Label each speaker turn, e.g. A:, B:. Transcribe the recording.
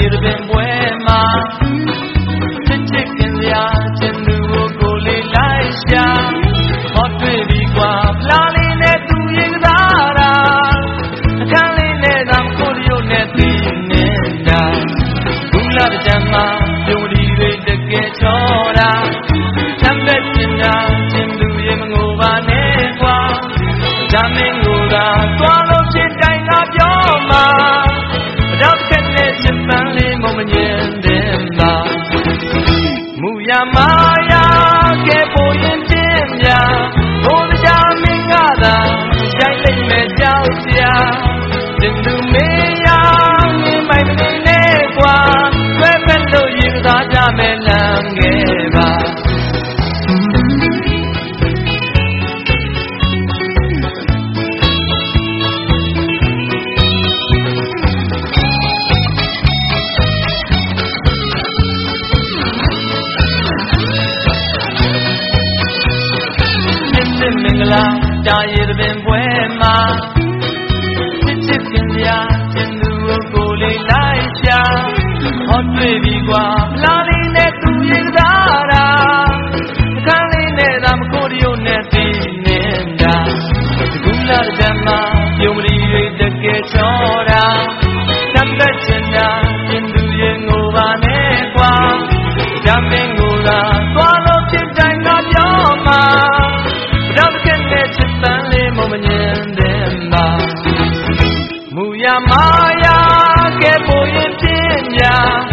A: နေတပင်ပွဲမှာတစ်ချက်ကင်လျာကျန်သူကိုလေးလိုက်ရှာဟောတွေ့ပြီးกว่าဖလားလေးနဲ့သူရင်သာရာအခန်းလေးနဲ့သာကိုရိုးနဲ့တင်းနေတာဘူးလာတဲ့ကြမ်းမှာ Maya တာရေသပင်ပွဲမှာချစ်ချစ်ခင်ဗျာတင်သူကိုလေးလိုက်ရှာဟောတွေ့ပြီကွာမလားလေးနဲ့သူရေသာတာအခန်းလေးနဲ့သာမကိုတရုတ်နဲ့တင်းနေတာဒီကူလာတဲ့မှာပြုံးမလီ၍တကယ်ချော Ay, qué voy a